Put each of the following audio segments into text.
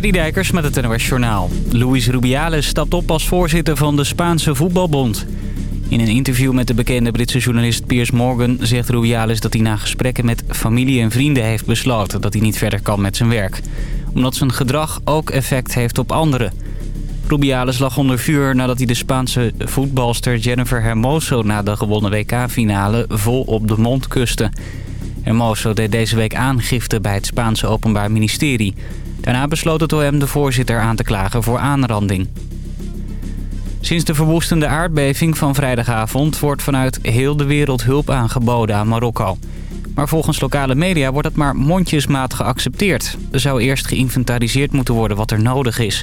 Dijkers met het NOS Journaal. Luis Rubiales stapt op als voorzitter van de Spaanse voetbalbond. In een interview met de bekende Britse journalist Piers Morgan... zegt Rubiales dat hij na gesprekken met familie en vrienden heeft besloten... dat hij niet verder kan met zijn werk. Omdat zijn gedrag ook effect heeft op anderen. Rubiales lag onder vuur nadat hij de Spaanse voetbalster Jennifer Hermoso... na de gewonnen WK-finale vol op de mond kuste. Hermoso deed deze week aangifte bij het Spaanse Openbaar Ministerie... Daarna besloot het OM de voorzitter aan te klagen voor aanranding. Sinds de verwoestende aardbeving van vrijdagavond wordt vanuit heel de wereld hulp aangeboden aan Marokko. Maar volgens lokale media wordt het maar mondjesmaat geaccepteerd. Er zou eerst geïnventariseerd moeten worden wat er nodig is.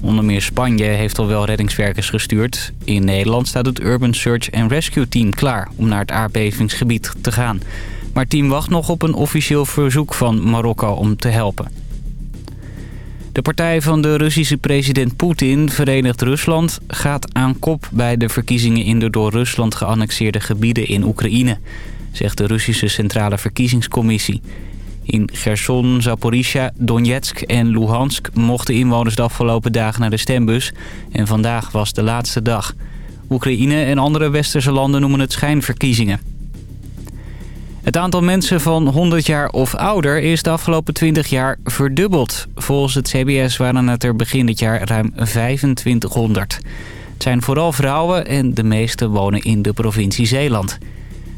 Onder meer Spanje heeft al wel reddingswerkers gestuurd. In Nederland staat het Urban Search and Rescue Team klaar om naar het aardbevingsgebied te gaan. Maar het team wacht nog op een officieel verzoek van Marokko om te helpen. De partij van de Russische president Poetin, Verenigd Rusland... gaat aan kop bij de verkiezingen in de door Rusland geannexeerde gebieden in Oekraïne... zegt de Russische Centrale Verkiezingscommissie. In Gerson, Zaporizhia, Donetsk en Luhansk mochten inwoners de afgelopen dagen naar de stembus... en vandaag was de laatste dag. Oekraïne en andere westerse landen noemen het schijnverkiezingen. Het aantal mensen van 100 jaar of ouder is de afgelopen 20 jaar verdubbeld. Volgens het CBS waren het er begin dit jaar ruim 2500. Het zijn vooral vrouwen en de meeste wonen in de provincie Zeeland.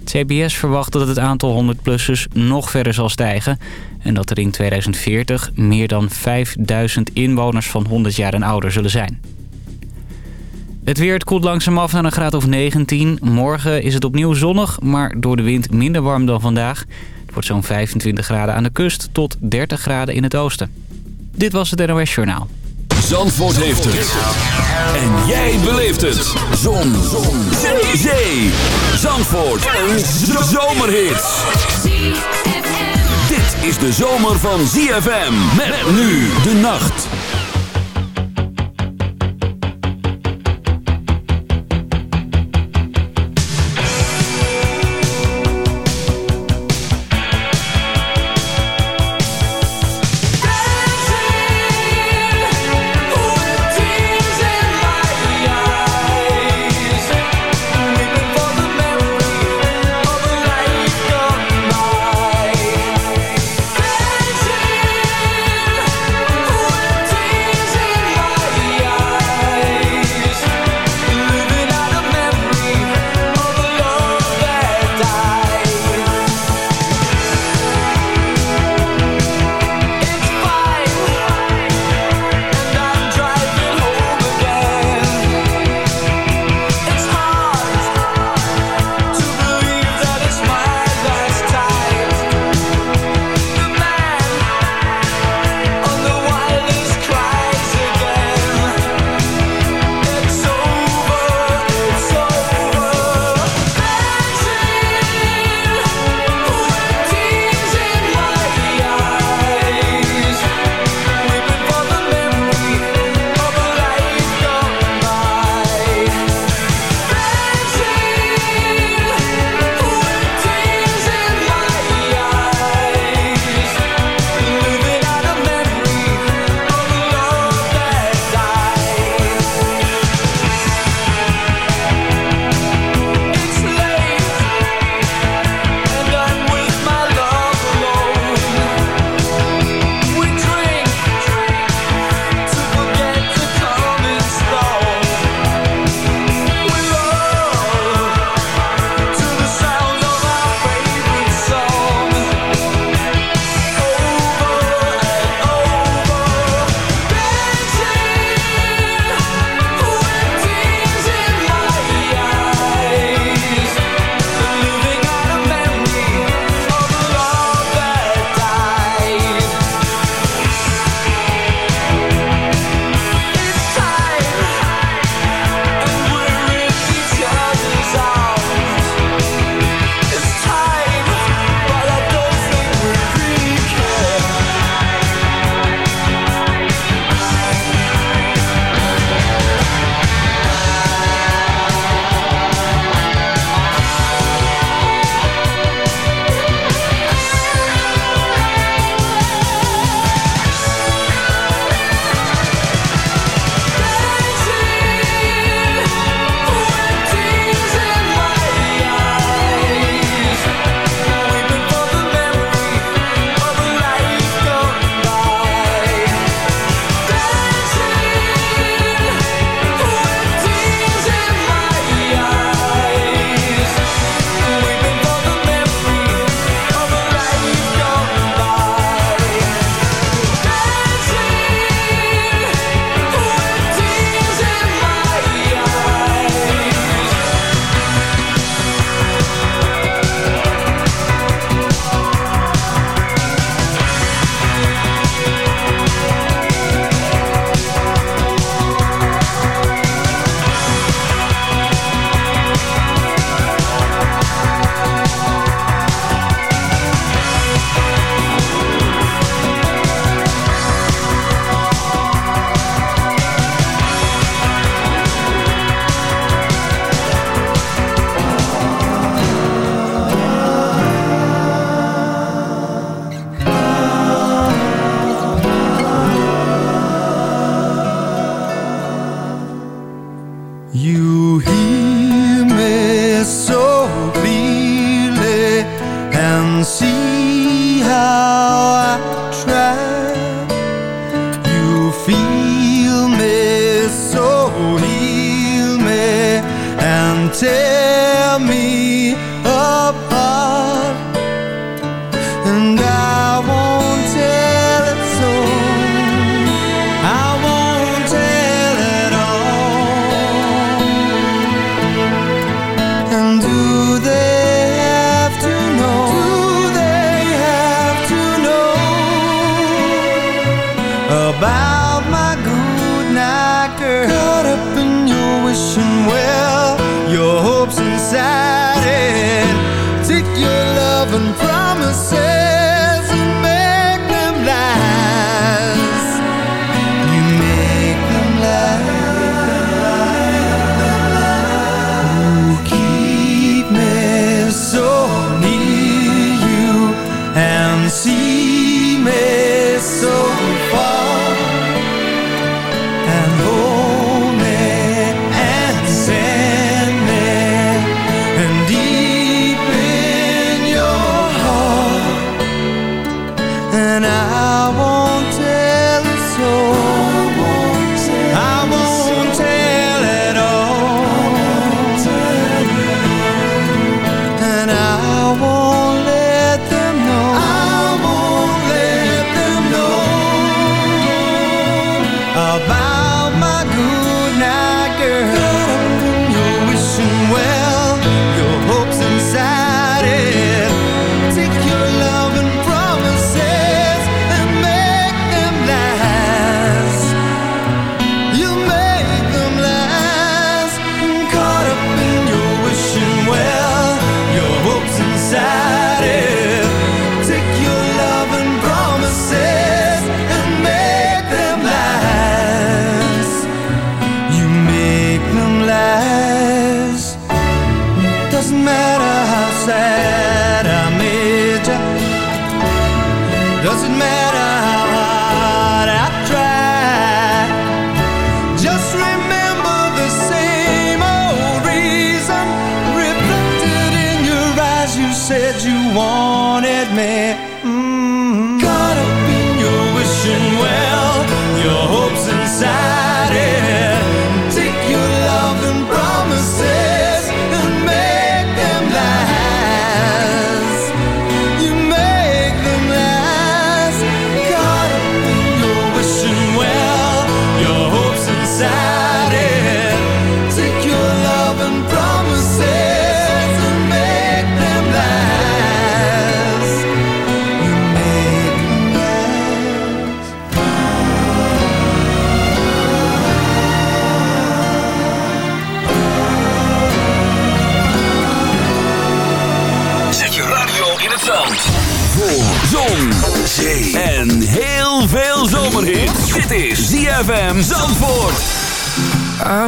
Het CBS verwacht dat het aantal 100-plussers nog verder zal stijgen... en dat er in 2040 meer dan 5000 inwoners van 100 jaar en ouder zullen zijn. Het weer het koelt langzaam af naar een graad of 19. Morgen is het opnieuw zonnig, maar door de wind minder warm dan vandaag. Het wordt zo'n 25 graden aan de kust tot 30 graden in het oosten. Dit was het NOS Journaal. Zandvoort heeft het. En jij beleeft het. Zon. Zon. Zee. Zee. Zandvoort. Een zomerhit. Dit is de zomer van ZFM. Met nu de nacht.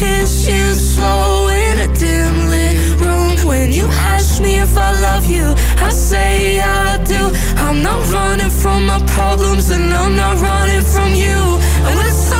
Kiss you slow in a dim lit room. When you ask me if I love you, I say I do. I'm not running from my problems, and I'm not running from you. And we're so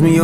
Dios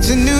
It's a new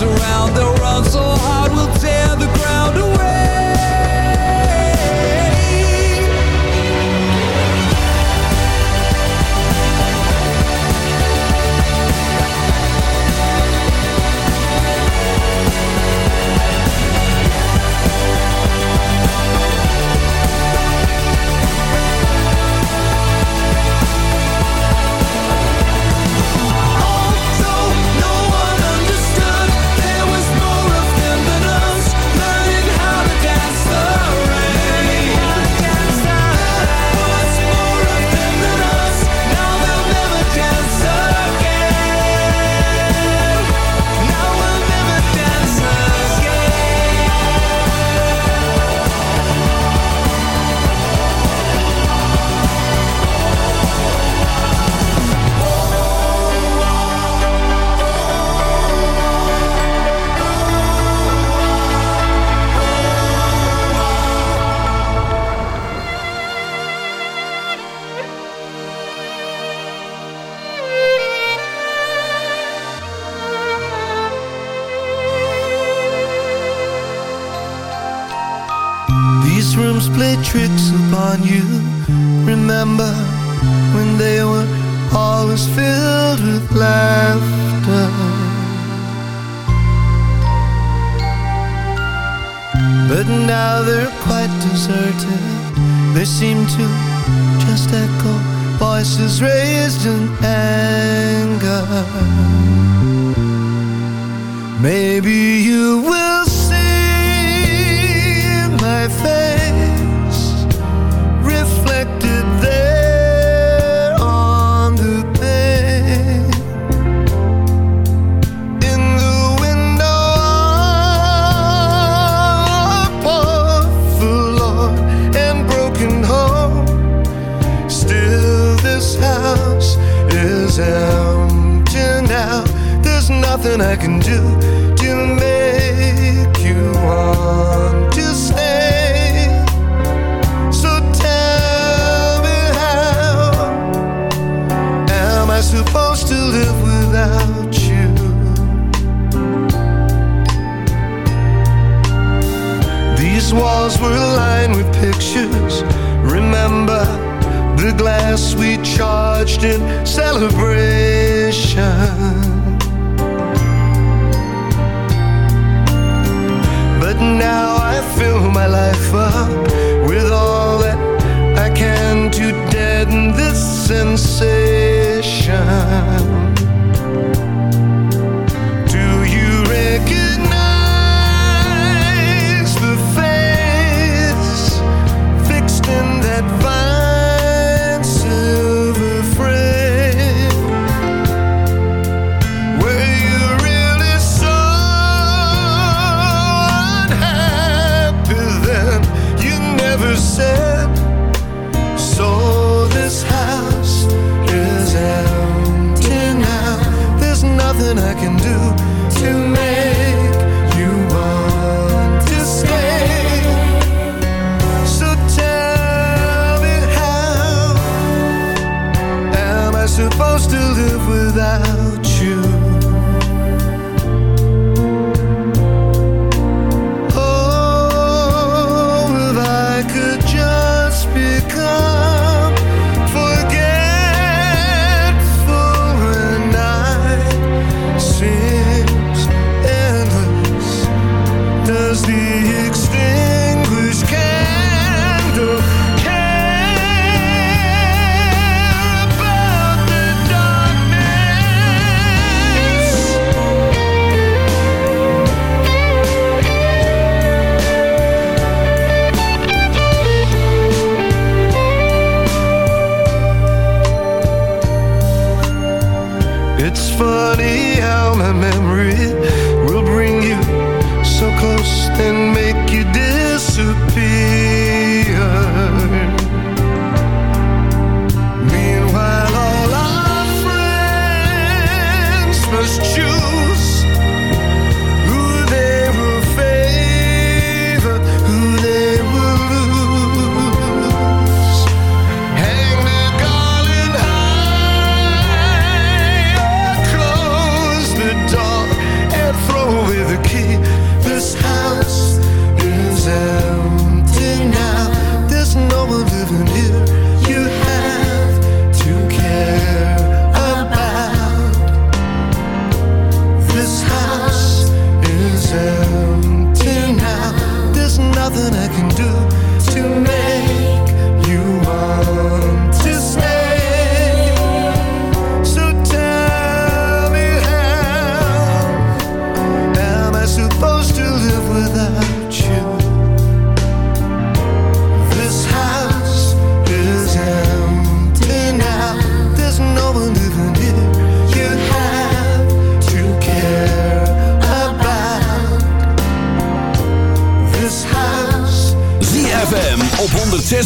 around, they'll run so hard we'll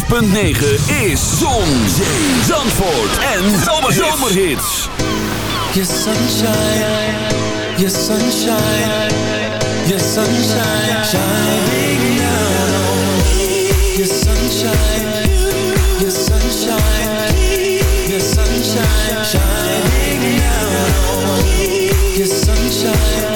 106.9 is Zon, Zee, Zandvoort en Zomerhits. Your sunshine, your sunshine, your sunshine, shining down. Your sunshine, your sunshine, your sunshine, shining down. Your sunshine.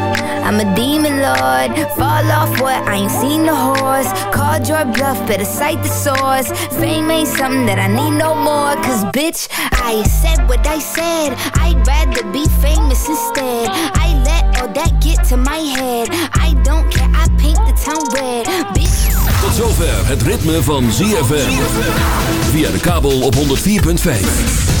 I'm a demon lord. Fall off what? I ain't seen the horse. Called your bluff, better cite the source. Fame ain't something that I need no more. Cause bitch, I said what I said. I'd rather be famous instead. I let all that get to my head. I don't care, I paint the town red. Bitch. Tot zover het ritme van ZFM. Via de kabel op 104.5.